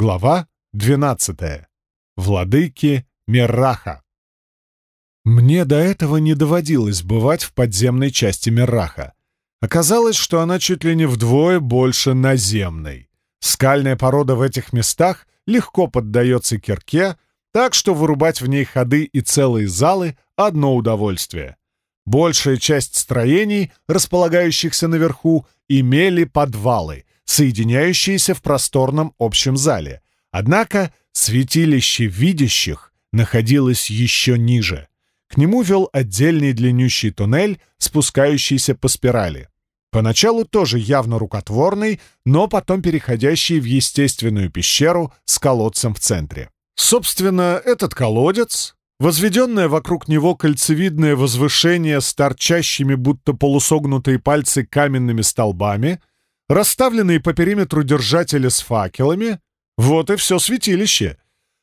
Глава 12. Владыки Мираха. Мне до этого не доводилось бывать в подземной части Мираха. Оказалось, что она чуть ли не вдвое больше наземной. Скальная порода в этих местах легко поддается кирке, так что вырубать в ней ходы и целые залы — одно удовольствие. Большая часть строений, располагающихся наверху, имели подвалы, соединяющиеся в просторном общем зале. Однако святилище видящих находилось еще ниже. К нему вел отдельный длиннющий туннель, спускающийся по спирали. Поначалу тоже явно рукотворный, но потом переходящий в естественную пещеру с колодцем в центре. Собственно, этот колодец, возведенное вокруг него кольцевидное возвышение с торчащими будто полусогнутые пальцы каменными столбами, расставленные по периметру держатели с факелами. Вот и все святилище.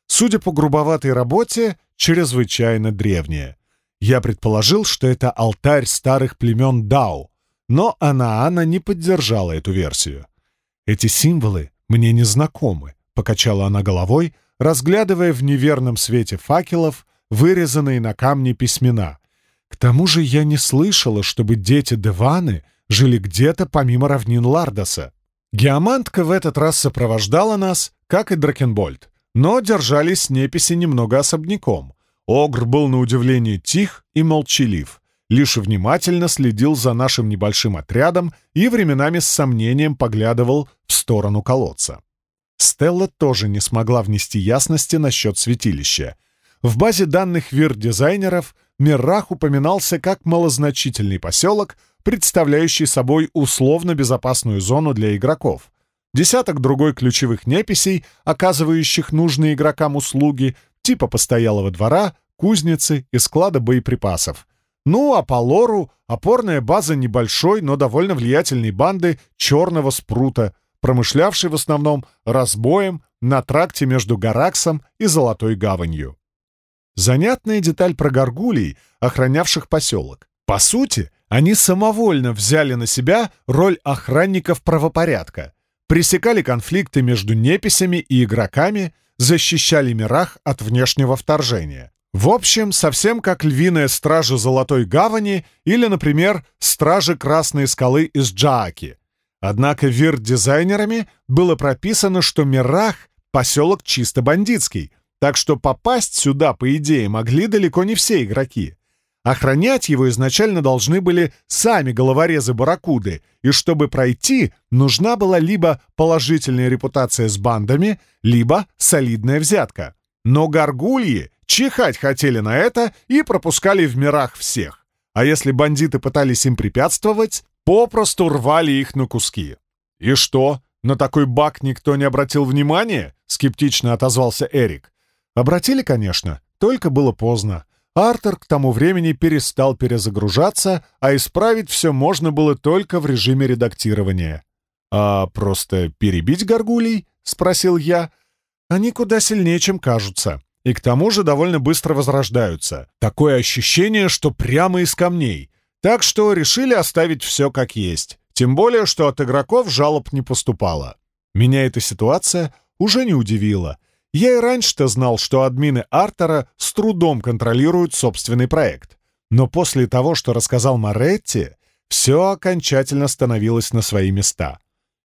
Судя по грубоватой работе, чрезвычайно древнее. Я предположил, что это алтарь старых племен Дау, но Анаана не поддержала эту версию. «Эти символы мне не знакомы», — покачала она головой, разглядывая в неверном свете факелов вырезанные на камне письмена. «К тому же я не слышала, чтобы дети Деваны — жили где-то помимо равнин Лардоса. Геомантка в этот раз сопровождала нас, как и Дракенбольд, но держались неписи немного особняком. Огр был на удивление тих и молчалив, лишь внимательно следил за нашим небольшим отрядом и временами с сомнением поглядывал в сторону колодца. Стелла тоже не смогла внести ясности насчет святилища. В базе данных вир-дизайнеров Миррах упоминался как малозначительный поселок, представляющий собой условно-безопасную зону для игроков. Десяток другой ключевых неписей, оказывающих нужные игрокам услуги, типа постоялого двора, кузницы и склада боеприпасов. Ну, а по лору — опорная база небольшой, но довольно влиятельной банды черного спрута, промышлявшей в основном разбоем на тракте между Гараксом и Золотой гаванью. Занятная деталь про горгулей, охранявших поселок. По сути, они самовольно взяли на себя роль охранников правопорядка, пресекали конфликты между неписями и игроками, защищали мирах от внешнего вторжения. В общем, совсем как львиная стража Золотой Гавани или, например, стражи Красной Скалы из Джааки. Однако вир-дизайнерами было прописано, что Мирах — поселок чисто бандитский, так что попасть сюда, по идее, могли далеко не все игроки. Охранять его изначально должны были сами головорезы-барракуды, и чтобы пройти, нужна была либо положительная репутация с бандами, либо солидная взятка. Но горгульи чихать хотели на это и пропускали в мирах всех. А если бандиты пытались им препятствовать, попросту рвали их на куски. «И что, на такой баг никто не обратил внимания?» — скептично отозвался Эрик. «Обратили, конечно, только было поздно. Артер к тому времени перестал перезагружаться, а исправить все можно было только в режиме редактирования. «А просто перебить горгулей?» — спросил я. «Они куда сильнее, чем кажутся. И к тому же довольно быстро возрождаются. Такое ощущение, что прямо из камней. Так что решили оставить все как есть. Тем более, что от игроков жалоб не поступало. Меня эта ситуация уже не удивила. Я и раньше-то знал, что админы Артера с трудом контролируют собственный проект. Но после того, что рассказал Моретти, все окончательно становилось на свои места.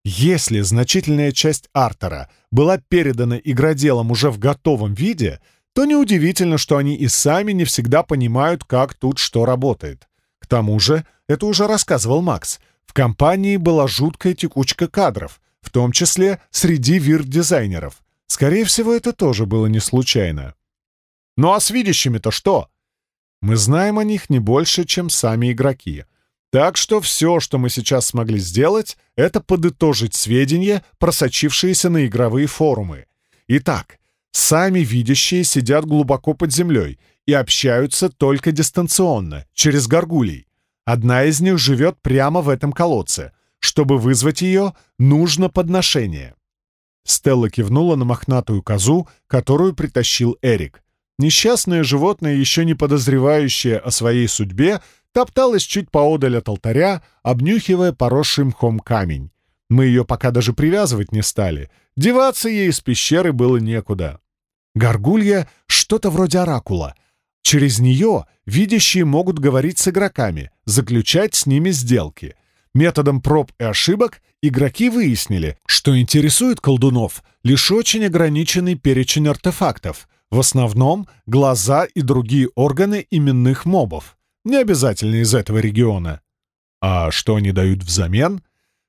Если значительная часть Артера была передана игроделам уже в готовом виде, то неудивительно, что они и сами не всегда понимают, как тут что работает. К тому же, это уже рассказывал Макс, в компании была жуткая текучка кадров, в том числе среди вир-дизайнеров — Скорее всего, это тоже было не случайно. Ну а с видящими-то что? Мы знаем о них не больше, чем сами игроки. Так что все, что мы сейчас смогли сделать, это подытожить сведения, просочившиеся на игровые форумы. Итак, сами видящие сидят глубоко под землей и общаются только дистанционно, через горгулей. Одна из них живет прямо в этом колодце. Чтобы вызвать ее, нужно подношение. Стелла кивнула на мохнатую козу, которую притащил Эрик. Несчастное животное, еще не подозревающее о своей судьбе, топталось чуть поодаль от алтаря, обнюхивая поросший мхом камень. Мы ее пока даже привязывать не стали. Деваться ей из пещеры было некуда. Горгулья — что-то вроде оракула. Через нее видящие могут говорить с игроками, заключать с ними сделки. Методом проб и ошибок игроки выяснили, что интересует колдунов лишь очень ограниченный перечень артефактов, в основном глаза и другие органы именных мобов, не обязательно из этого региона. А что они дают взамен?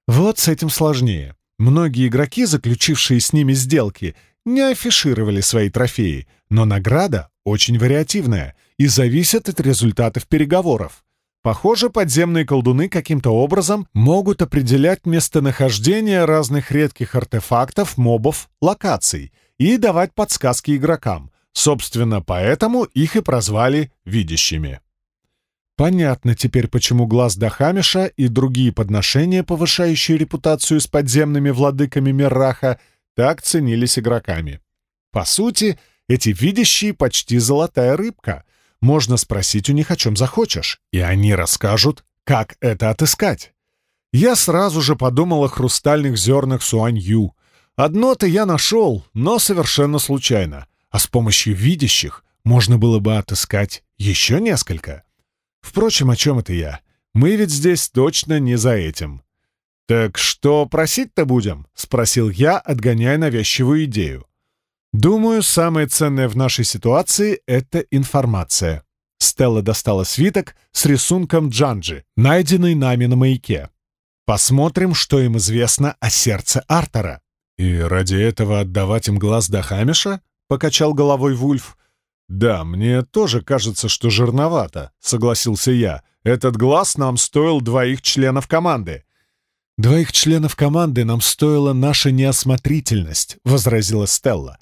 Вот с этим сложнее. Многие игроки, заключившие с ними сделки, не афишировали свои трофеи, но награда очень вариативная и зависит от результатов переговоров. Похоже, подземные колдуны каким-то образом могут определять местонахождение разных редких артефактов, мобов, локаций и давать подсказки игрокам. Собственно, поэтому их и прозвали «видящими». Понятно теперь, почему глаз Дахамиша и другие подношения, повышающие репутацию с подземными владыками Мерраха, так ценились игроками. По сути, эти видящие почти золотая рыбка. Можно спросить у них, о чем захочешь, и они расскажут, как это отыскать. Я сразу же подумал о хрустальных зернах Суанью. Одно-то я нашел, но совершенно случайно, а с помощью видящих можно было бы отыскать еще несколько. Впрочем, о чем это я? Мы ведь здесь точно не за этим. «Так что просить-то будем?» — спросил я, отгоняя навязчивую идею. «Думаю, самое ценное в нашей ситуации — это информация». Стелла достала свиток с рисунком Джанджи, найденный нами на маяке. «Посмотрим, что им известно о сердце Артера». «И ради этого отдавать им глаз до Хамиша?» — покачал головой Вульф. «Да, мне тоже кажется, что жирновато», — согласился я. «Этот глаз нам стоил двоих членов команды». «Двоих членов команды нам стоила наша неосмотрительность», — возразила Стелла.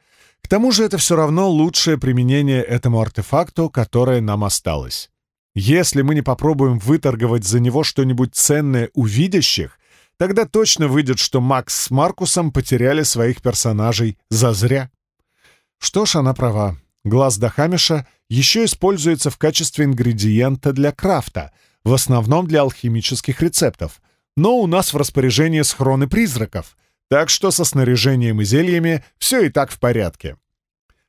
«К тому же это все равно лучшее применение этому артефакту, которое нам осталось. Если мы не попробуем выторговать за него что-нибудь ценное у видящих, тогда точно выйдет, что Макс с Маркусом потеряли своих персонажей зазря». Что ж, она права. Глаз Дахамиша еще используется в качестве ингредиента для крафта, в основном для алхимических рецептов. Но у нас в распоряжении схроны призраков, так что со снаряжением и зельями все и так в порядке.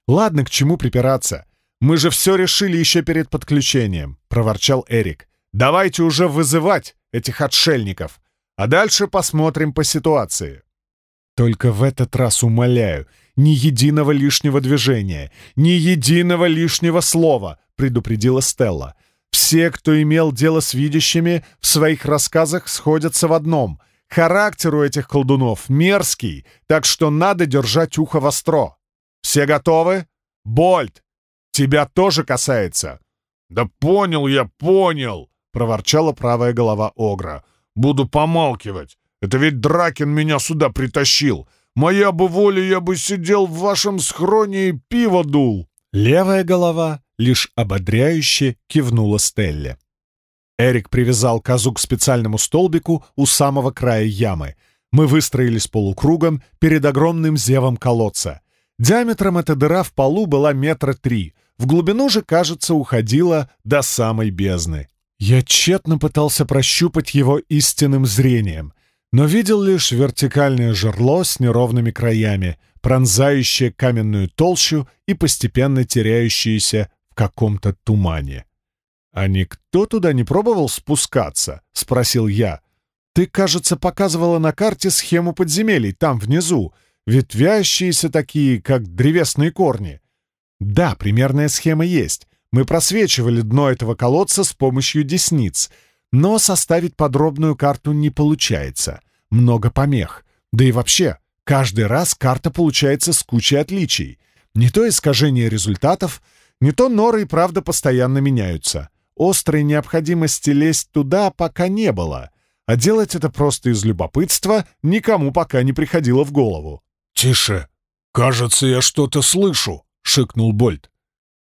Ладно, к чему припираться. Мы же все решили еще перед подключением, проворчал Эрик. Давайте уже вызывать этих отшельников, а дальше посмотрим по ситуации. Только в этот раз умоляю, ни единого лишнего движения, ни единого лишнего слова, предупредила Стелла. Все, кто имел дело с видящими, в своих рассказах сходятся в одном. Характер у этих колдунов мерзкий, так что надо держать ухо востро. Все готовы? Больт, тебя тоже касается. Да понял я, понял, проворчала правая голова Огра. Буду помалкивать. Это ведь Дракин меня сюда притащил. Моя бы воля, я бы сидел в вашем схроне и пиво дул!» Левая голова лишь ободряюще кивнула Стелле. Эрик привязал козу к специальному столбику у самого края ямы. Мы выстроились полукругом перед огромным зевом колодца. Диаметром эта дыра в полу была метра три, в глубину же, кажется, уходила до самой бездны. Я тщетно пытался прощупать его истинным зрением но видел лишь вертикальное жерло с неровными краями, пронзающее каменную толщу и постепенно теряющееся в каком-то тумане. «А никто туда не пробовал спускаться?» — спросил я. «Ты, кажется, показывала на карте схему подземелий, там внизу, ветвящиеся такие, как древесные корни». «Да, примерная схема есть. Мы просвечивали дно этого колодца с помощью десниц — но составить подробную карту не получается. Много помех. Да и вообще, каждый раз карта получается с кучей отличий. Не то искажение результатов, не то норы и правда постоянно меняются. Острой необходимости лезть туда пока не было, а делать это просто из любопытства никому пока не приходило в голову. «Тише! Кажется, я что-то слышу!» — шикнул Больт.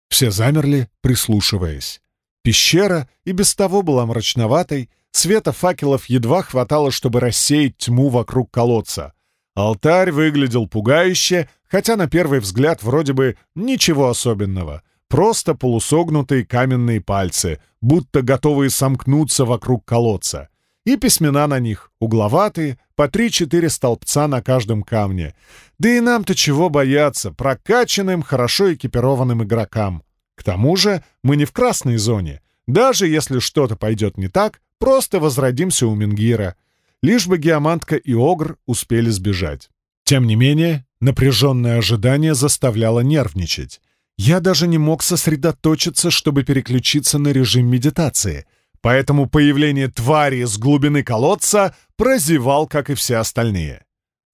Все замерли, прислушиваясь. Пещера и без того была мрачноватой, света факелов едва хватало, чтобы рассеять тьму вокруг колодца. Алтарь выглядел пугающе, хотя на первый взгляд вроде бы ничего особенного. Просто полусогнутые каменные пальцы, будто готовые сомкнуться вокруг колодца. и письмена на них, угловатые, по три-четыре столбца на каждом камне. Да и нам-то чего бояться, прокачанным, хорошо экипированным игрокам. К тому же мы не в красной зоне. Даже если что-то пойдет не так, просто возродимся у Мингира. Лишь бы Геомантка и Огр успели сбежать. Тем не менее, напряженное ожидание заставляло нервничать. Я даже не мог сосредоточиться, чтобы переключиться на режим медитации, поэтому появление твари с глубины колодца прозевал, как и все остальные.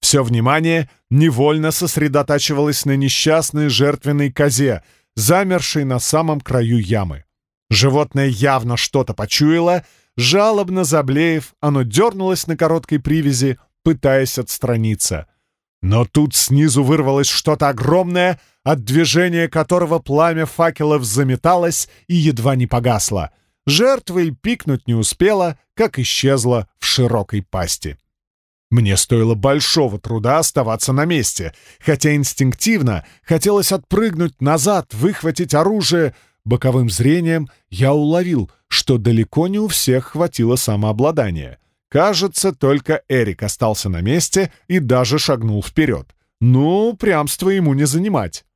Все внимание невольно сосредотачивалось на несчастной жертвенной козе, замершей на самом краю ямы. Животное явно что-то почуяло, жалобно заблеев, оно дернулось на короткой привязи, пытаясь отстраниться. Но тут снизу вырвалось что-то огромное, от движения которого пламя факелов заметалось и едва не погасло. Жертва и пикнуть не успела, как исчезла в широкой пасти. Мне стоило большого труда оставаться на месте, хотя инстинктивно хотелось отпрыгнуть назад, выхватить оружие. Боковым зрением я уловил, что далеко не у всех хватило самообладания. Кажется, только Эрик остался на месте и даже шагнул вперед. Ну, прямство ему не занимать.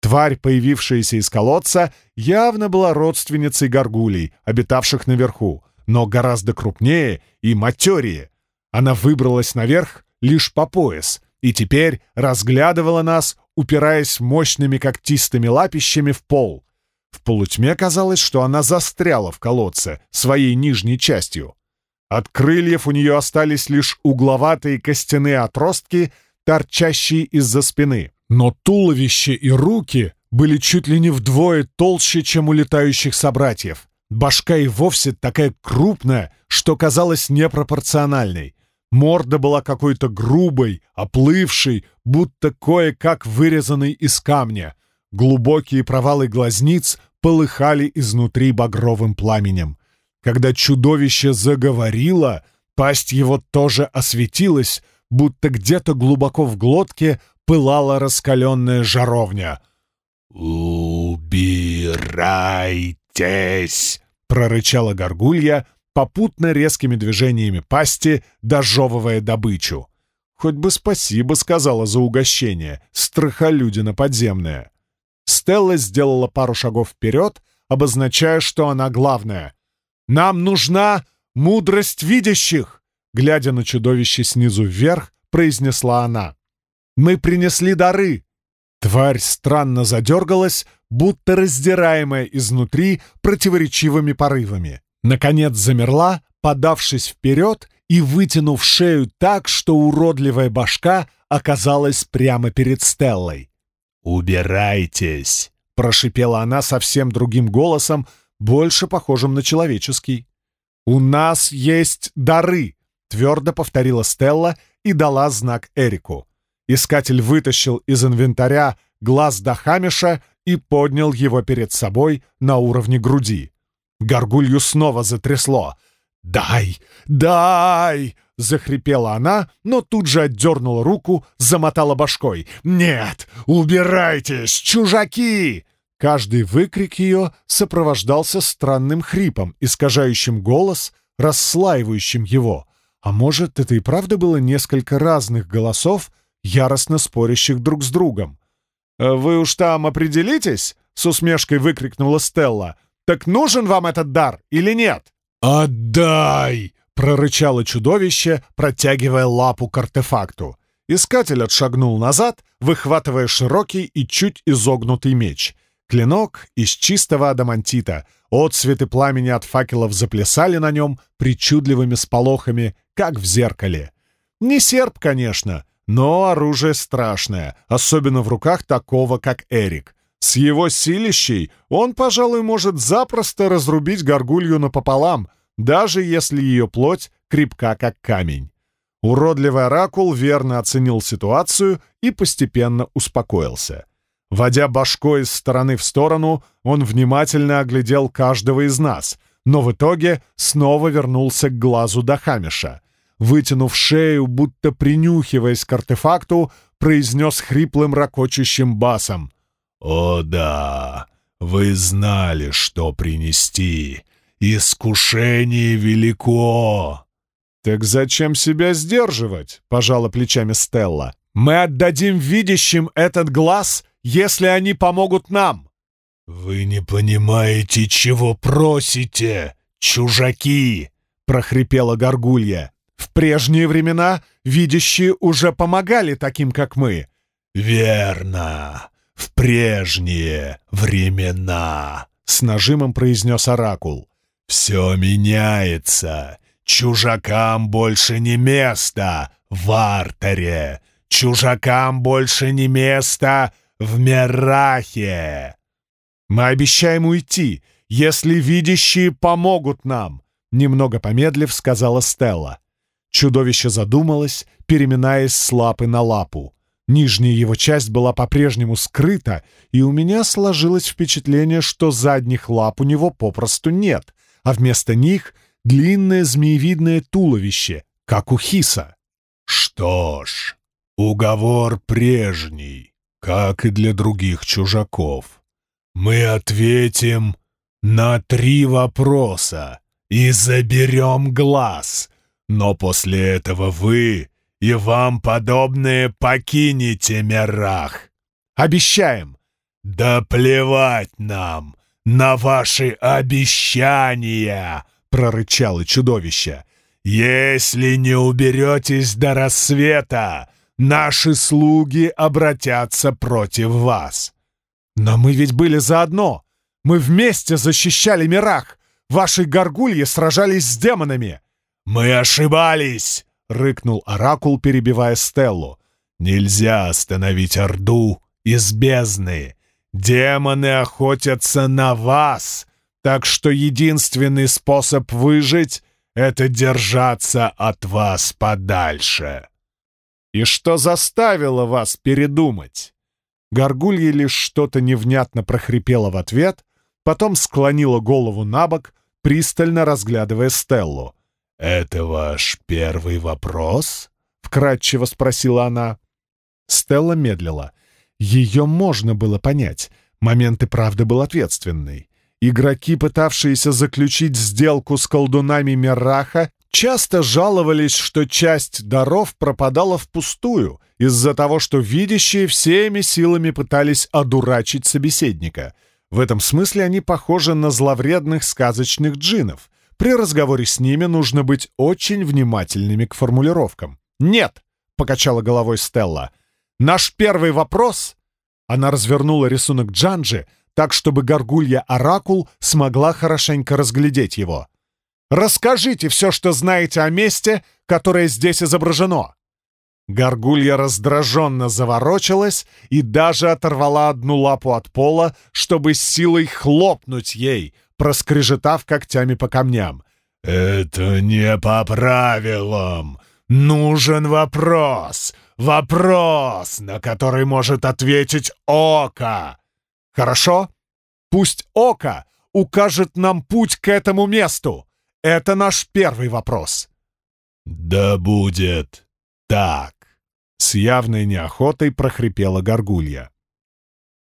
Тварь, появившаяся из колодца, явно была родственницей горгулей, обитавших наверху, но гораздо крупнее и матерее. Она выбралась наверх лишь по пояс и теперь разглядывала нас, упираясь мощными когтистыми лапищами в пол. В полутьме казалось, что она застряла в колодце своей нижней частью. От крыльев у нее остались лишь угловатые костяные отростки, торчащие из-за спины. Но туловище и руки были чуть ли не вдвое толще, чем у летающих собратьев. Башка и вовсе такая крупная, что казалась непропорциональной. Морда была какой-то грубой, оплывшей, будто кое-как вырезанной из камня. Глубокие провалы глазниц полыхали изнутри багровым пламенем. Когда чудовище заговорило, пасть его тоже осветилась, будто где-то глубоко в глотке пылала раскаленная жаровня. «Убирайтесь!» — прорычала горгулья, попутно резкими движениями пасти, дожевывая добычу. «Хоть бы спасибо сказала за угощение, страхолюдина подземная». Стелла сделала пару шагов вперед, обозначая, что она главная. «Нам нужна мудрость видящих!» Глядя на чудовище снизу вверх, произнесла она. «Мы принесли дары!» Тварь странно задергалась, будто раздираемая изнутри противоречивыми порывами. Наконец замерла, подавшись вперед и вытянув шею так, что уродливая башка оказалась прямо перед Стеллой. «Убирайтесь!» — прошипела она совсем другим голосом, больше похожим на человеческий. «У нас есть дары!» — твердо повторила Стелла и дала знак Эрику. Искатель вытащил из инвентаря глаз Дахамиша и поднял его перед собой на уровне груди. Горгулью снова затрясло. «Дай! Дай!» — захрипела она, но тут же отдернула руку, замотала башкой. «Нет! Убирайтесь, чужаки!» Каждый выкрик ее сопровождался странным хрипом, искажающим голос, расслаивающим его. А может, это и правда было несколько разных голосов, яростно спорящих друг с другом. «Э, «Вы уж там определитесь?» — с усмешкой выкрикнула Стелла. «Так нужен вам этот дар или нет?» «Отдай!» — прорычало чудовище, протягивая лапу к артефакту. Искатель отшагнул назад, выхватывая широкий и чуть изогнутый меч — Клинок из чистого адамантита. Отцветы пламени от факелов заплясали на нем причудливыми сполохами, как в зеркале. Не серп, конечно, но оружие страшное, особенно в руках такого, как Эрик. С его силищей он, пожалуй, может запросто разрубить горгулью напополам, даже если ее плоть крепка, как камень. Уродливый оракул верно оценил ситуацию и постепенно успокоился. Водя башкой из стороны в сторону, он внимательно оглядел каждого из нас, но в итоге снова вернулся к глазу Дахамиша. Вытянув шею, будто принюхиваясь к артефакту, произнес хриплым ракочущим басом. «О да, вы знали, что принести. Искушение велико!» «Так зачем себя сдерживать?» — пожала плечами Стелла. «Мы отдадим видящим этот глаз, если они помогут нам!» «Вы не понимаете, чего просите, чужаки!» — прохрипела Горгулья. «В прежние времена видящие уже помогали таким, как мы». «Верно, в прежние времена!» — с нажимом произнес Оракул. «Все меняется. Чужакам больше не место в Артере. Чужакам больше не место в Мерахе. Мы обещаем уйти, если видящие помогут нам, немного помедлив сказала Стелла. Чудовище задумалось, переминаясь с лапы на лапу. Нижняя его часть была по-прежнему скрыта, и у меня сложилось впечатление, что задних лап у него попросту нет, а вместо них длинное змеевидное туловище, как у хиса. «Что ж, уговор прежний, как и для других чужаков. Мы ответим на три вопроса и заберем глаз, но после этого вы и вам подобные покинете Мерах. Обещаем!» «Да плевать нам на ваши обещания!» — прорычало чудовище. «Если не уберетесь до рассвета, наши слуги обратятся против вас». «Но мы ведь были заодно! Мы вместе защищали Мирах! Ваши горгульи сражались с демонами!» «Мы ошибались!» — рыкнул Оракул, перебивая Стеллу. «Нельзя остановить Орду из бездны! Демоны охотятся на вас!» Так что единственный способ выжить — это держаться от вас подальше. И что заставило вас передумать? Горгулья лишь что-то невнятно прохрипела в ответ, потом склонила голову на бок, пристально разглядывая Стеллу. «Это ваш первый вопрос?» — вкратчиво спросила она. Стелла медлила. Ее можно было понять. Момент и правда был ответственный. Игроки, пытавшиеся заключить сделку с колдунами Мераха, часто жаловались, что часть даров пропадала впустую из-за того, что видящие всеми силами пытались одурачить собеседника. В этом смысле они похожи на зловредных сказочных джинов. При разговоре с ними нужно быть очень внимательными к формулировкам. «Нет!» — покачала головой Стелла. «Наш первый вопрос...» Она развернула рисунок Джанджи — так чтобы горгулья-оракул смогла хорошенько разглядеть его. «Расскажите все, что знаете о месте, которое здесь изображено!» Горгулья раздраженно заворочилась и даже оторвала одну лапу от пола, чтобы силой хлопнуть ей, проскрежетав когтями по камням. «Это не по правилам. Нужен вопрос. Вопрос, на который может ответить Ока. Хорошо? Пусть Ока укажет нам путь к этому месту. Это наш первый вопрос. Да будет так. С явной неохотой прохрипела горгулья.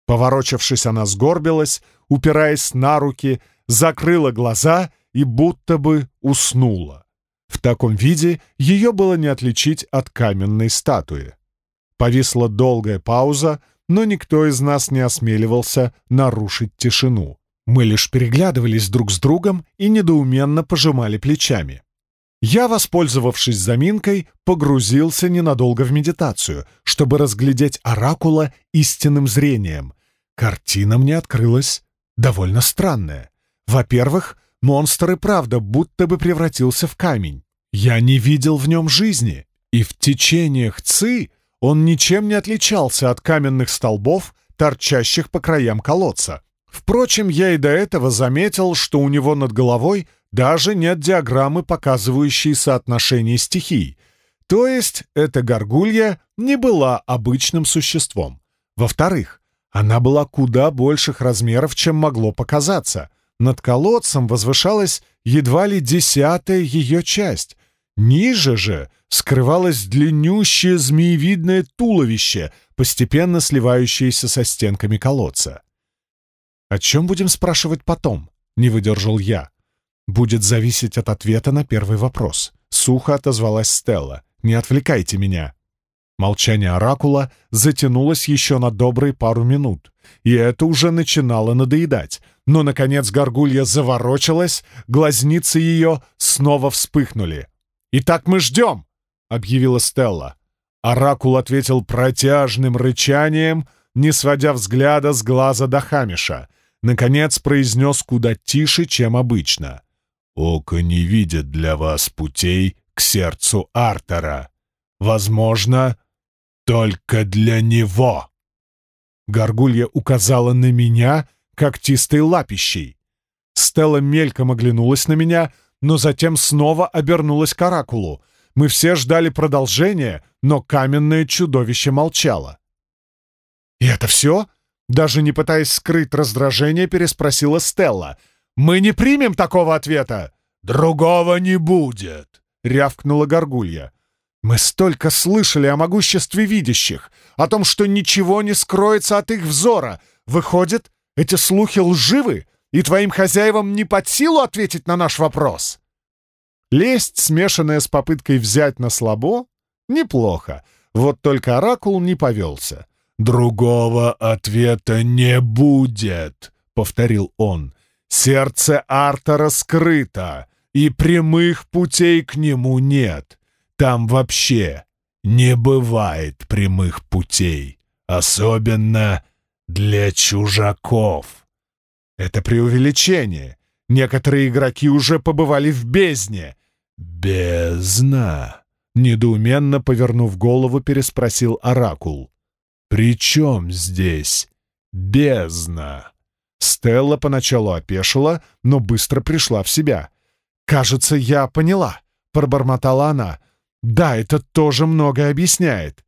Поворочившись, она сгорбилась, упираясь на руки, закрыла глаза и будто бы уснула. В таком виде ее было не отличить от каменной статуи. Повисла долгая пауза, но никто из нас не осмеливался нарушить тишину. Мы лишь переглядывались друг с другом и недоуменно пожимали плечами. Я, воспользовавшись заминкой, погрузился ненадолго в медитацию, чтобы разглядеть оракула истинным зрением. Картина мне открылась довольно странная. Во-первых, монстр и правда будто бы превратился в камень. Я не видел в нем жизни, и в течениях ци он ничем не отличался от каменных столбов, торчащих по краям колодца. Впрочем, я и до этого заметил, что у него над головой даже нет диаграммы, показывающей соотношение стихий. То есть эта горгулья не была обычным существом. Во-вторых, она была куда больших размеров, чем могло показаться. Над колодцем возвышалась едва ли десятая ее часть. Ниже же скрывалось длиннющее змеевидное туловище, постепенно сливающееся со стенками колодца. «О чем будем спрашивать потом?» — не выдержал я. «Будет зависеть от ответа на первый вопрос. Сухо отозвалась Стелла. «Не отвлекайте меня». Молчание Оракула затянулось еще на добрые пару минут, и это уже начинало надоедать. Но, наконец, горгулья заворочилась, глазницы ее снова вспыхнули. «Итак мы ждем!» — объявила Стелла. Оракул ответил протяжным рычанием, не сводя взгляда с глаза до Хамиша. Наконец произнес куда тише, чем обычно. «Око не видит для вас путей к сердцу Артера. Возможно, только для него!» Горгулья указала на меня когтистой лапищей. Стелла мельком оглянулась на меня, но затем снова обернулась к Оракулу. Мы все ждали продолжения, но каменное чудовище молчало. «И это все?» Даже не пытаясь скрыть раздражение, переспросила Стелла. «Мы не примем такого ответа!» «Другого не будет!» — рявкнула Горгулья. Мы столько слышали о могуществе видящих, о том, что ничего не скроется от их взора. Выходит, эти слухи лживы, и твоим хозяевам не под силу ответить на наш вопрос? Лесть, смешанная с попыткой взять на слабо, неплохо. Вот только Оракул не повелся. «Другого ответа не будет», — повторил он. «Сердце Арта раскрыто, и прямых путей к нему нет. Там вообще не бывает прямых путей, особенно для чужаков. Это преувеличение. Некоторые игроки уже побывали в бездне. Бездна. Недоуменно повернув голову, переспросил Оракул. «При чем здесь бездна?» Стелла поначалу опешила, но быстро пришла в себя. «Кажется, я поняла», — пробормотала она. Да, это тоже многое объясняет.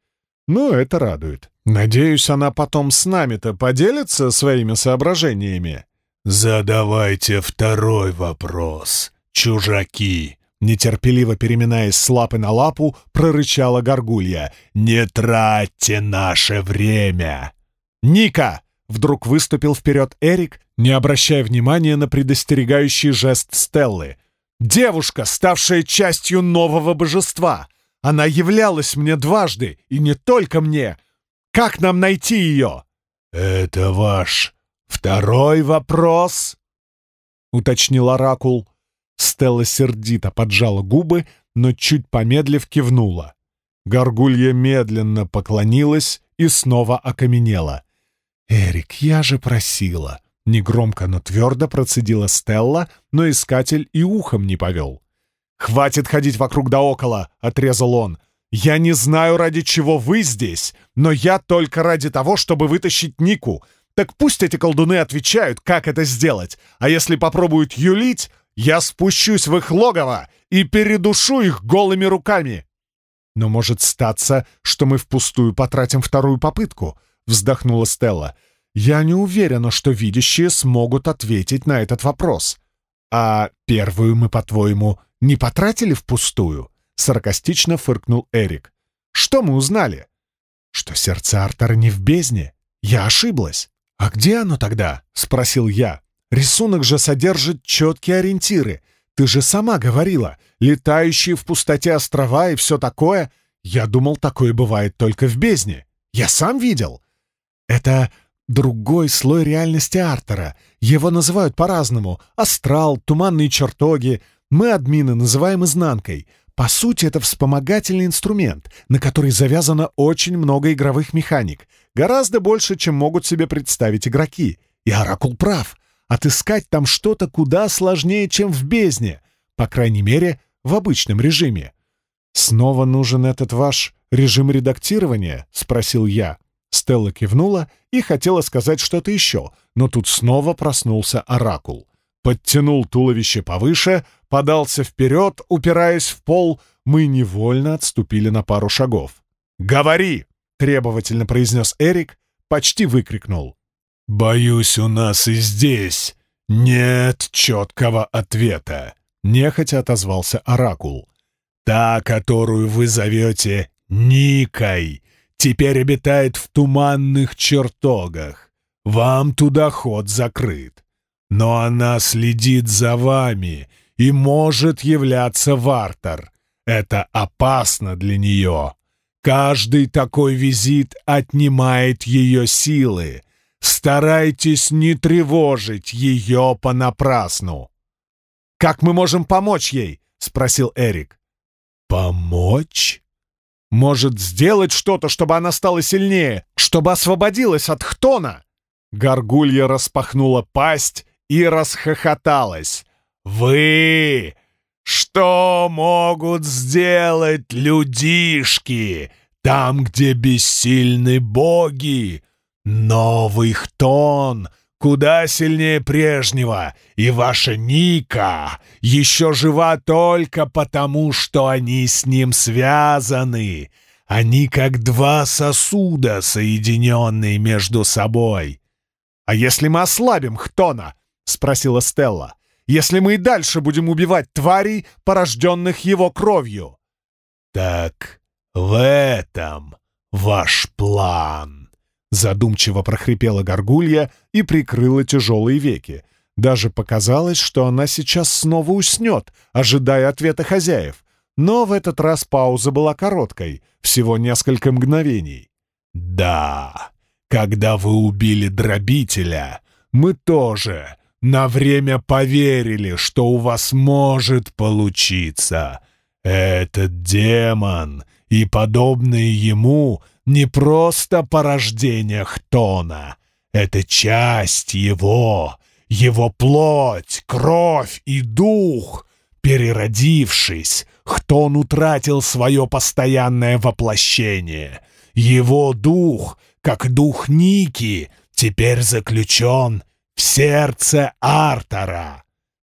Ну, это радует. Надеюсь, она потом с нами-то поделится своими соображениями. «Задавайте второй вопрос, чужаки!» Нетерпеливо переминаясь с лапы на лапу, прорычала горгулья. «Не тратьте наше время!» «Ника!» — вдруг выступил вперед Эрик, не обращая внимания на предостерегающий жест Стеллы. Девушка, ставшая частью нового божества. Она являлась мне дважды, и не только мне. Как нам найти ее?» «Это ваш второй вопрос?» — уточнил Оракул. Стелла сердито поджала губы, но чуть помедлив кивнула. Горгулья медленно поклонилась и снова окаменела. «Эрик, я же просила!» Негромко, но твердо процедила Стелла, но искатель и ухом не повел. «Хватит ходить вокруг да около!» — отрезал он. «Я не знаю, ради чего вы здесь, но я только ради того, чтобы вытащить Нику. Так пусть эти колдуны отвечают, как это сделать, а если попробуют юлить, я спущусь в их логово и передушу их голыми руками!» «Но может статься, что мы впустую потратим вторую попытку», — вздохнула Стелла. Я не уверена, что видящие смогут ответить на этот вопрос. А первую мы, по-твоему, не потратили впустую? Саркастично фыркнул Эрик. Что мы узнали? Что сердце Артера не в бездне. Я ошиблась. А где оно тогда? Спросил я. Рисунок же содержит четкие ориентиры. Ты же сама говорила, летающие в пустоте острова и все такое. Я думал, такое бывает только в бездне. Я сам видел. Это другой слой реальности Артера. Его называют по-разному. Астрал, туманные чертоги. Мы, админы, называем изнанкой. По сути, это вспомогательный инструмент, на который завязано очень много игровых механик. Гораздо больше, чем могут себе представить игроки. И Оракул прав. Отыскать там что-то куда сложнее, чем в бездне. По крайней мере, в обычном режиме. «Снова нужен этот ваш режим редактирования?» — спросил я. Стелла кивнула и хотела сказать что-то еще, но тут снова проснулся оракул. Подтянул туловище повыше, подался вперед, упираясь в пол, мы невольно отступили на пару шагов. «Говори!» — требовательно произнес Эрик, почти выкрикнул. «Боюсь, у нас и здесь нет четкого ответа», — нехотя отозвался Оракул. «Та, которую вы зовете Никой, теперь обитает в туманных чертогах. Вам туда ход закрыт. Но она следит за вами и может являться в Артер. Это опасно для нее. Каждый такой визит отнимает ее силы. Старайтесь не тревожить ее понапрасну. «Как мы можем помочь ей?» — спросил Эрик. «Помочь?» «Может, сделать что-то, чтобы она стала сильнее, чтобы освободилась от Хтона?» Горгулья распахнула пасть и расхохоталась. «Вы! Что могут сделать людишки там, где бессильны боги? Новый Хтон куда сильнее прежнего, и ваша Ника еще жива только потому, что они с ним связаны. Они как два сосуда, соединенные между собой. «А если мы ослабим Хтона?» — спросила Стелла. «Если мы и дальше будем убивать тварей, порожденных его кровью?» «Так в этом ваш план». Задумчиво прохрипела горгулья и прикрыла тяжелые веки. Даже показалось, что она сейчас снова уснет, ожидая ответа хозяев. Но в этот раз пауза была короткой, всего несколько мгновений. «Да, когда вы убили дробителя, мы тоже на время поверили, что у вас может получиться. Этот демон и подобные ему не просто порождение Хтона. Это часть его, его плоть, кровь и дух. Переродившись, Хтон утратил свое постоянное воплощение. Его дух, как дух Ники, теперь заключен в сердце Артора.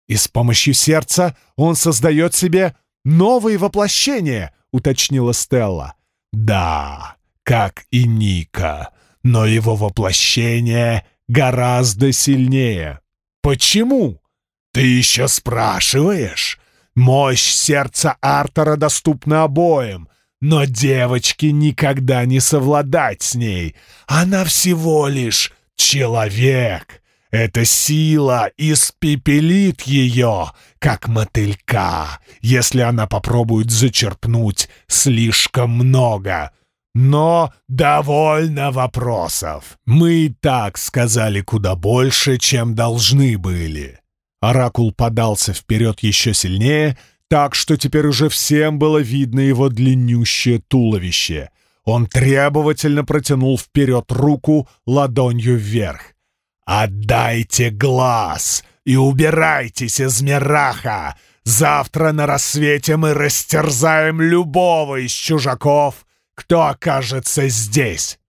И с помощью сердца он создает себе новые воплощения, уточнила Стелла. Да, как и Ника, но его воплощение гораздо сильнее. Почему? Ты еще спрашиваешь? Мощь сердца Артера доступна обоим, но девочке никогда не совладать с ней. Она всего лишь человек. Эта сила испепелит ее, как мотылька, если она попробует зачерпнуть слишком много — но довольно вопросов. Мы и так сказали куда больше, чем должны были. Оракул подался вперед еще сильнее, так что теперь уже всем было видно его длиннющее туловище. Он требовательно протянул вперед руку ладонью вверх. «Отдайте глаз и убирайтесь из Мираха! Завтра на рассвете мы растерзаем любого из чужаков, кто окажется здесь?»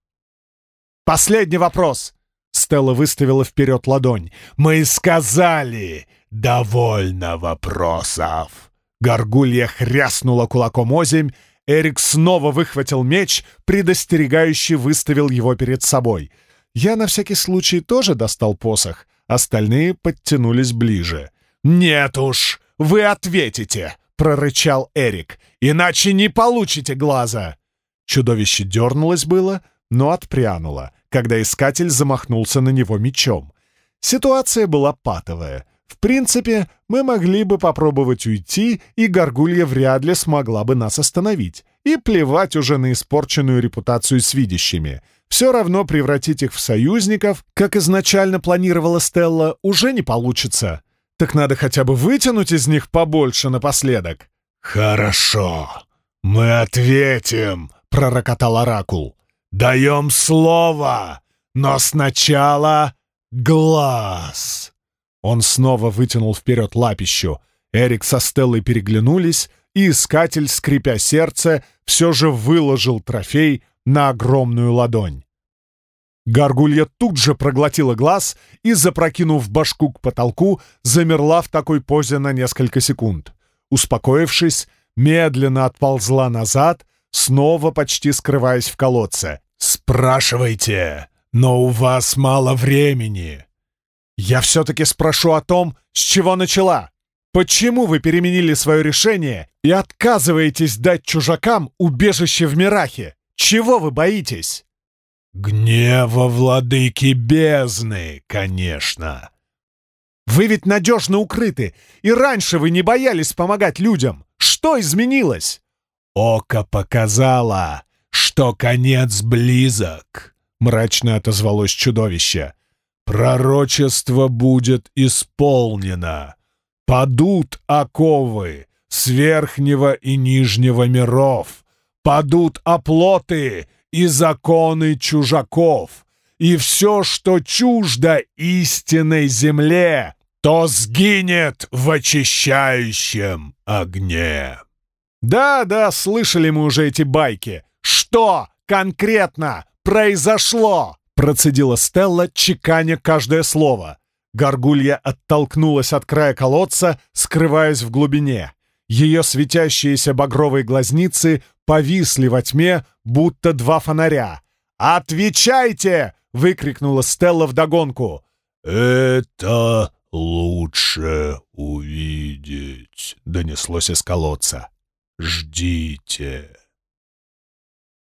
«Последний вопрос!» Стелла выставила вперед ладонь. «Мы сказали, довольно вопросов!» Горгулья хряснула кулаком озимь, Эрик снова выхватил меч, предостерегающе выставил его перед собой. Я на всякий случай тоже достал посох, остальные подтянулись ближе. «Нет уж, вы ответите!» — прорычал Эрик. «Иначе не получите глаза!» Чудовище дернулось было, но отпрянуло, когда искатель замахнулся на него мечом. Ситуация была патовая. В принципе, мы могли бы попробовать уйти, и Горгулья вряд ли смогла бы нас остановить. И плевать уже на испорченную репутацию с видящими. Все равно превратить их в союзников, как изначально планировала Стелла, уже не получится. Так надо хотя бы вытянуть из них побольше напоследок. «Хорошо, мы ответим», пророкотал Оракул. «Даем слово, но сначала глаз!» Он снова вытянул вперед лапищу. Эрик со Стеллой переглянулись, и искатель, скрипя сердце, все же выложил трофей на огромную ладонь. Гаргулья тут же проглотила глаз и, запрокинув башку к потолку, замерла в такой позе на несколько секунд. Успокоившись, медленно отползла назад снова почти скрываясь в колодце. «Спрашивайте, но у вас мало времени». «Я все-таки спрошу о том, с чего начала. Почему вы переменили свое решение и отказываетесь дать чужакам убежище в Мирахе? Чего вы боитесь?» «Гнева владыки бездны, конечно». «Вы ведь надежно укрыты, и раньше вы не боялись помогать людям. Что изменилось?» «Око показало, что конец близок», — мрачно отозвалось чудовище. «Пророчество будет исполнено. Падут оковы с верхнего и нижнего миров, падут оплоты и законы чужаков, и все, что чуждо истинной земле, то сгинет в очищающем огне. Да-да, слышали мы уже эти байки. Что конкретно произошло? Процедила Стелла, чеканя каждое слово. Горгулья оттолкнулась от края колодца, скрываясь в глубине. Ее светящиеся багровые глазницы повисли во тьме, будто два фонаря. «Отвечайте!» — выкрикнула Стелла вдогонку. «Это лучше увидеть», — донеслось из колодца. «Ждите».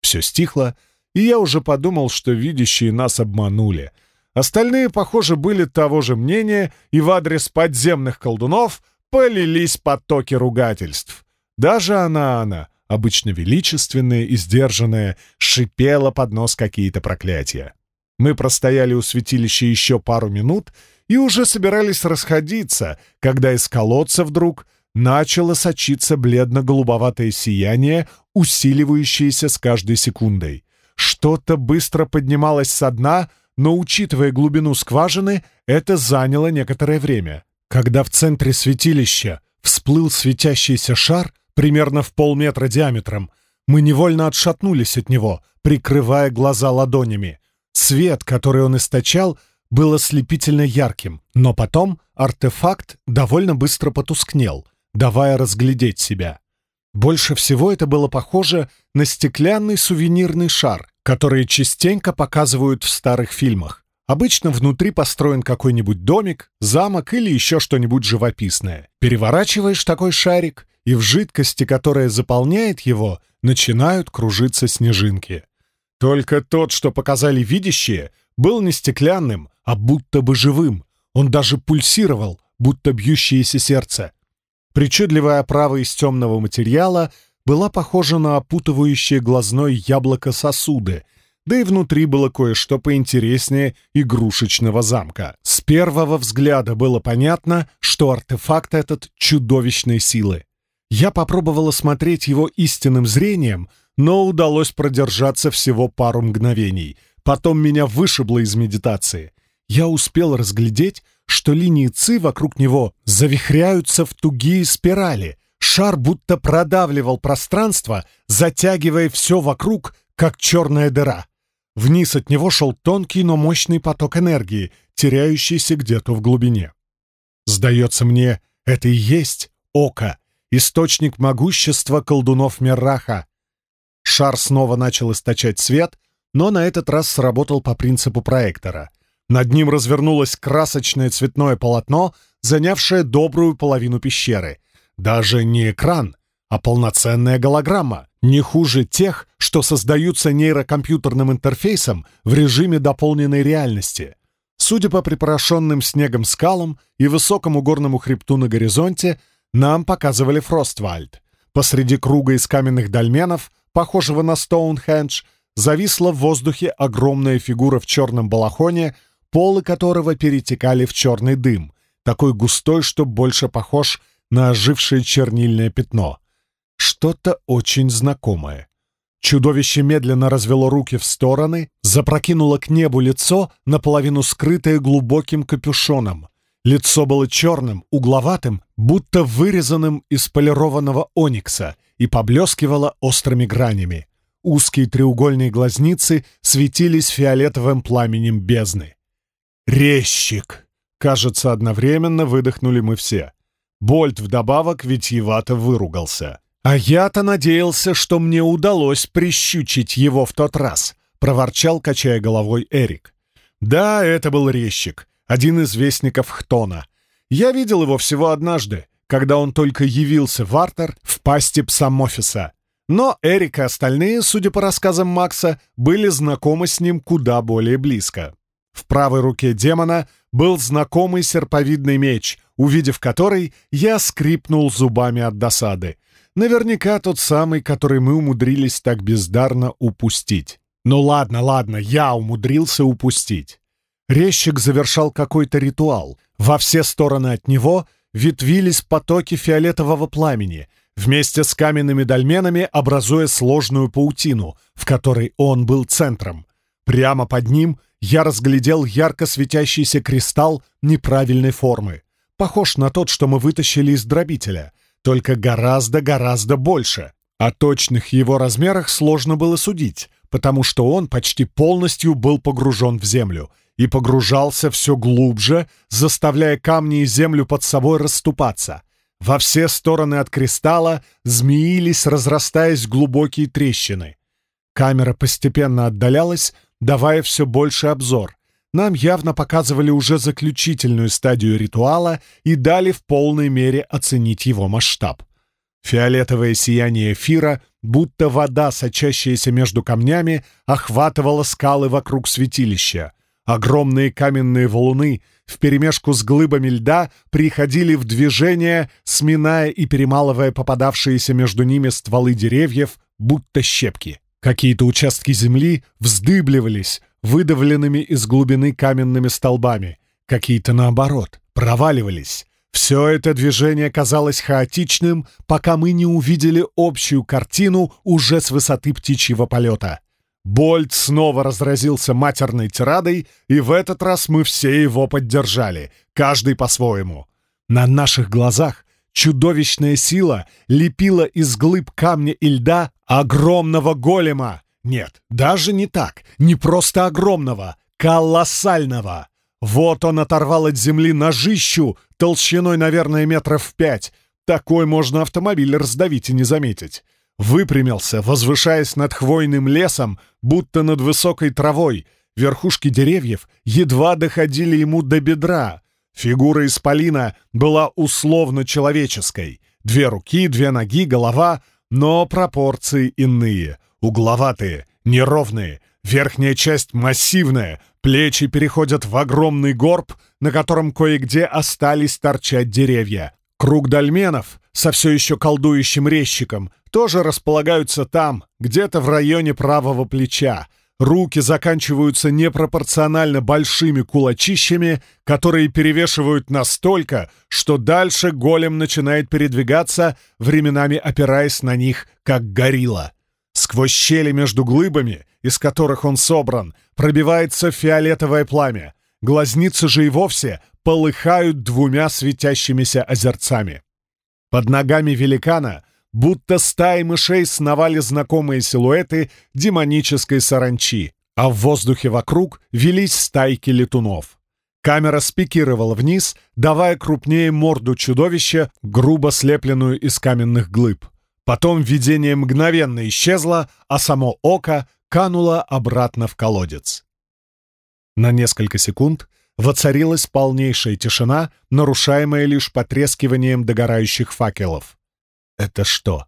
Все стихло, и я уже подумал, что видящие нас обманули. Остальные, похоже, были того же мнения, и в адрес подземных колдунов полились потоки ругательств. Даже она-она, обычно величественная и сдержанная, шипела под нос какие-то проклятия. Мы простояли у святилища еще пару минут и уже собирались расходиться, когда из колодца вдруг начало сочиться бледно-голубоватое сияние, усиливающееся с каждой секундой. Что-то быстро поднималось со дна, но, учитывая глубину скважины, это заняло некоторое время. Когда в центре святилища всплыл светящийся шар, примерно в полметра диаметром, мы невольно отшатнулись от него, прикрывая глаза ладонями. Свет, который он источал, был ослепительно ярким, но потом артефакт довольно быстро потускнел, давая разглядеть себя. Больше всего это было похоже на стеклянный сувенирный шар, который частенько показывают в старых фильмах. Обычно внутри построен какой-нибудь домик, замок или еще что-нибудь живописное. Переворачиваешь такой шарик, и в жидкости, которая заполняет его, начинают кружиться снежинки. Только тот, что показали видящие, был не стеклянным, а будто бы живым. Он даже пульсировал, будто бьющееся сердце. Причудливая оправа из темного материала была похожа на опутывающее глазное яблоко сосуды — да и внутри было кое-что поинтереснее игрушечного замка. С первого взгляда было понятно, что артефакт этот чудовищной силы. Я попробовала смотреть его истинным зрением, но удалось продержаться всего пару мгновений. Потом меня вышибло из медитации. Я успел разглядеть, что линии ЦИ вокруг него завихряются в тугие спирали. Шар будто продавливал пространство, затягивая все вокруг, как черная дыра. Вниз от него шел тонкий, но мощный поток энергии, теряющийся где-то в глубине. Сдается мне, это и есть око, источник могущества колдунов Мерраха. Шар снова начал источать свет, но на этот раз сработал по принципу проектора. Над ним развернулось красочное цветное полотно, занявшее добрую половину пещеры. Даже не экран, а полноценная голограмма, не хуже тех, что создаются нейрокомпьютерным интерфейсом в режиме дополненной реальности. Судя по припорошенным снегом скалам и высокому горному хребту на горизонте, нам показывали Фроствальд. Посреди круга из каменных дольменов, похожего на Стоунхендж, зависла в воздухе огромная фигура в черном балахоне, полы которого перетекали в черный дым, такой густой, что больше похож на ожившее чернильное пятно — что-то очень знакомое. Чудовище медленно развело руки в стороны, запрокинуло к небу лицо, наполовину скрытое глубоким капюшоном. Лицо было черным, угловатым, будто вырезанным из полированного оникса и поблескивало острыми гранями. Узкие треугольные глазницы светились фиолетовым пламенем бездны. «Резчик!» Кажется, одновременно выдохнули мы все. Больт вдобавок витьевато выругался. «А я-то надеялся, что мне удалось прищучить его в тот раз», — проворчал, качая головой Эрик. «Да, это был резчик, один из вестников Хтона. Я видел его всего однажды, когда он только явился в Артер в пасти псамофиса. Но Эрик и остальные, судя по рассказам Макса, были знакомы с ним куда более близко. В правой руке демона был знакомый серповидный меч, увидев который, я скрипнул зубами от досады — Наверняка тот самый, который мы умудрились так бездарно упустить. Ну ладно, ладно, я умудрился упустить. Резчик завершал какой-то ритуал. Во все стороны от него ветвились потоки фиолетового пламени, вместе с каменными дольменами образуя сложную паутину, в которой он был центром. Прямо под ним я разглядел ярко светящийся кристалл неправильной формы. Похож на тот, что мы вытащили из дробителя, только гораздо-гораздо больше. О точных его размерах сложно было судить, потому что он почти полностью был погружен в землю и погружался все глубже, заставляя камни и землю под собой расступаться. Во все стороны от кристалла змеились, разрастаясь глубокие трещины. Камера постепенно отдалялась, давая все больше обзор. Нам явно показывали уже заключительную стадию ритуала и дали в полной мере оценить его масштаб. Фиолетовое сияние эфира, будто вода, сочащаяся между камнями, охватывало скалы вокруг святилища. Огромные каменные валуны вперемешку с глыбами льда приходили в движение, сминая и перемалывая попадавшиеся между ними стволы деревьев, будто щепки. Какие-то участки земли вздыбливались, выдавленными из глубины каменными столбами, какие-то, наоборот, проваливались. Все это движение казалось хаотичным, пока мы не увидели общую картину уже с высоты птичьего полета. Больт снова разразился матерной тирадой, и в этот раз мы все его поддержали, каждый по-своему. На наших глазах чудовищная сила лепила из глыб камня и льда огромного голема. Нет, даже не так, не просто огромного, колоссального. Вот он оторвал от земли ножищу, толщиной, наверное, метров пять. Такой можно автомобиль раздавить и не заметить. Выпрямился, возвышаясь над хвойным лесом, будто над высокой травой. Верхушки деревьев едва доходили ему до бедра. Фигура исполина была условно человеческой. Две руки, две ноги, голова, но пропорции иные, угловатые, неровные, верхняя часть массивная, плечи переходят в огромный горб, на котором кое-где остались торчать деревья. Круг дольменов со все еще колдующим резчиком тоже располагаются там, где-то в районе правого плеча. Руки заканчиваются непропорционально большими кулачищами, которые перевешивают настолько, что дальше голем начинает передвигаться, временами опираясь на них, как горилла. Сквозь щели между глыбами, из которых он собран, пробивается фиолетовое пламя. Глазницы же и вовсе полыхают двумя светящимися озерцами. Под ногами великана будто стаи мышей сновали знакомые силуэты демонической саранчи, а в воздухе вокруг велись стайки летунов. Камера спикировала вниз, давая крупнее морду чудовища, грубо слепленную из каменных глыб. Потом видение мгновенно исчезло, а само око кануло обратно в колодец. На несколько секунд воцарилась полнейшая тишина, нарушаемая лишь потрескиванием догорающих факелов. «Это что?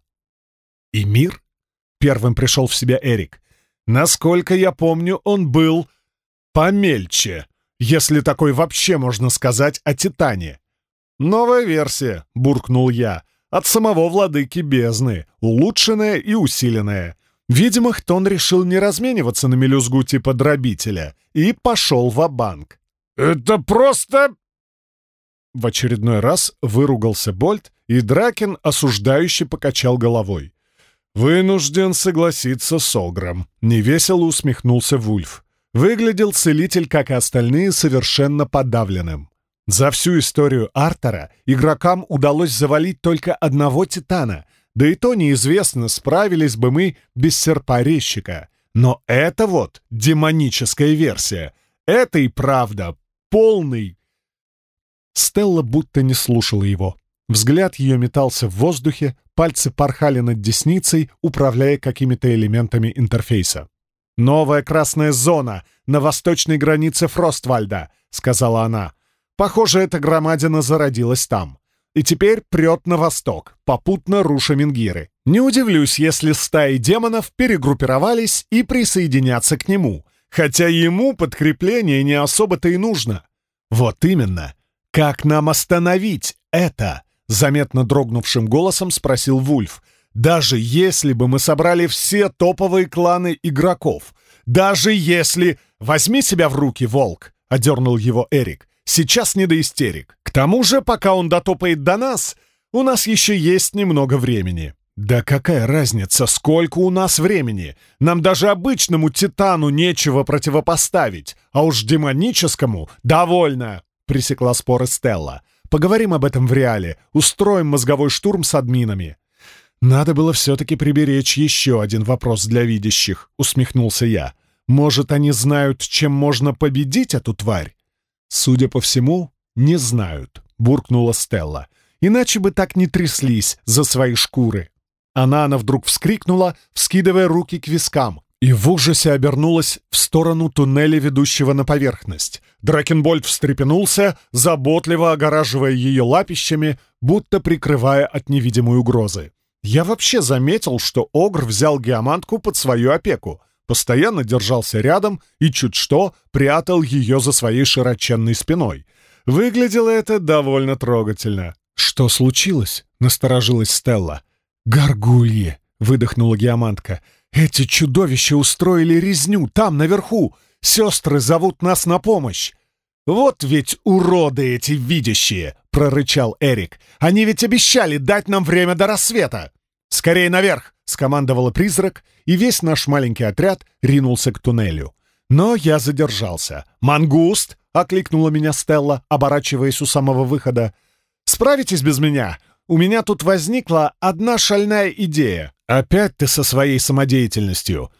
И мир?» — первым пришел в себя Эрик. «Насколько я помню, он был помельче, если такой вообще можно сказать о Титане». «Новая версия», — буркнул я, — «от самого владыки бездны, улучшенная и усиленная». Видимо, Хтон решил не размениваться на мелюзгу типа дробителя и пошел в банк «Это просто...» В очередной раз выругался Больт, и Дракин осуждающе покачал головой. «Вынужден согласиться с Огром», — невесело усмехнулся Вульф. Выглядел целитель, как и остальные, совершенно подавленным. За всю историю Артера игрокам удалось завалить только одного Титана, да и то неизвестно, справились бы мы без серпорезчика. Но это вот демоническая версия. Это и правда полный. Стелла будто не слушала его. Взгляд ее метался в воздухе, пальцы порхали над десницей, управляя какими-то элементами интерфейса. «Новая красная зона на восточной границе Фроствальда», — сказала она. «Похоже, эта громадина зародилась там. И теперь прет на восток, попутно руша Мингиры. Не удивлюсь, если стаи демонов перегруппировались и присоединятся к нему хотя ему подкрепление не особо-то и нужно. Вот именно. Как нам остановить это? Заметно дрогнувшим голосом спросил Вульф. Даже если бы мы собрали все топовые кланы игроков, даже если... Возьми себя в руки, Волк!» — одернул его Эрик. «Сейчас не до истерик. К тому же, пока он дотопает до нас, у нас еще есть немного времени». «Да какая разница, сколько у нас времени? Нам даже обычному Титану нечего противопоставить, а уж демоническому довольно!» — пресекла споры Стелла. «Поговорим об этом в реале, устроим мозговой штурм с админами». «Надо было все-таки приберечь еще один вопрос для видящих», — усмехнулся я. «Может, они знают, чем можно победить эту тварь?» «Судя по всему, не знают», — буркнула Стелла. «Иначе бы так не тряслись за свои шкуры». Она вдруг вскрикнула, вскидывая руки к вискам, и в ужасе обернулась в сторону туннеля, ведущего на поверхность. Дракенбольд встрепенулся, заботливо огораживая ее лапищами, будто прикрывая от невидимой угрозы. Я вообще заметил, что Огр взял геомантку под свою опеку, постоянно держался рядом и чуть что прятал ее за своей широченной спиной. Выглядело это довольно трогательно. «Что случилось?» — насторожилась Стелла. «Горгульи!» — выдохнула геомантка. «Эти чудовища устроили резню там, наверху! Сестры зовут нас на помощь!» «Вот ведь уроды эти видящие!» — прорычал Эрик. «Они ведь обещали дать нам время до рассвета!» «Скорее наверх!» — скомандовала призрак, и весь наш маленький отряд ринулся к туннелю. Но я задержался. «Мангуст!» — окликнула меня Стелла, оборачиваясь у самого выхода. «Справитесь без меня? у меня тут возникла одна шальная идея. Опять ты со своей самодеятельностью.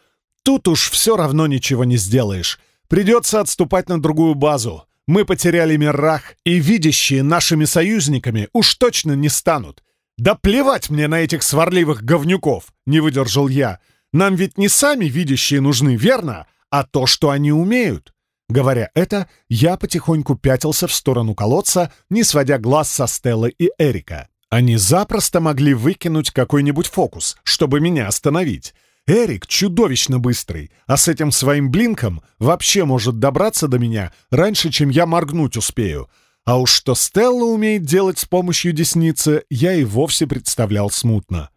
Тут уж все равно ничего не сделаешь. Придется отступать на другую базу. Мы потеряли Миррах, и видящие нашими союзниками уж точно не станут. Да плевать мне на этих сварливых говнюков, не выдержал я. Нам ведь не сами видящие нужны, верно? А то, что они умеют. Говоря это, я потихоньку пятился в сторону колодца, не сводя глаз со Стеллы и Эрика. Они запросто могли выкинуть какой-нибудь фокус, чтобы меня остановить. Эрик чудовищно быстрый, а с этим своим блинком вообще может добраться до меня раньше, чем я моргнуть успею. А уж что Стелла умеет делать с помощью десницы, я и вовсе представлял смутно.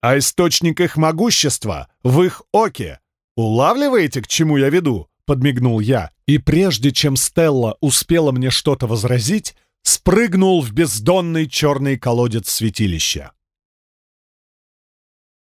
А источник их могущества в их оке. Улавливаете, к чему я веду? Подмигнул я. И прежде чем Стелла успела мне что-то возразить, спрыгнул в бездонный черный колодец святилища.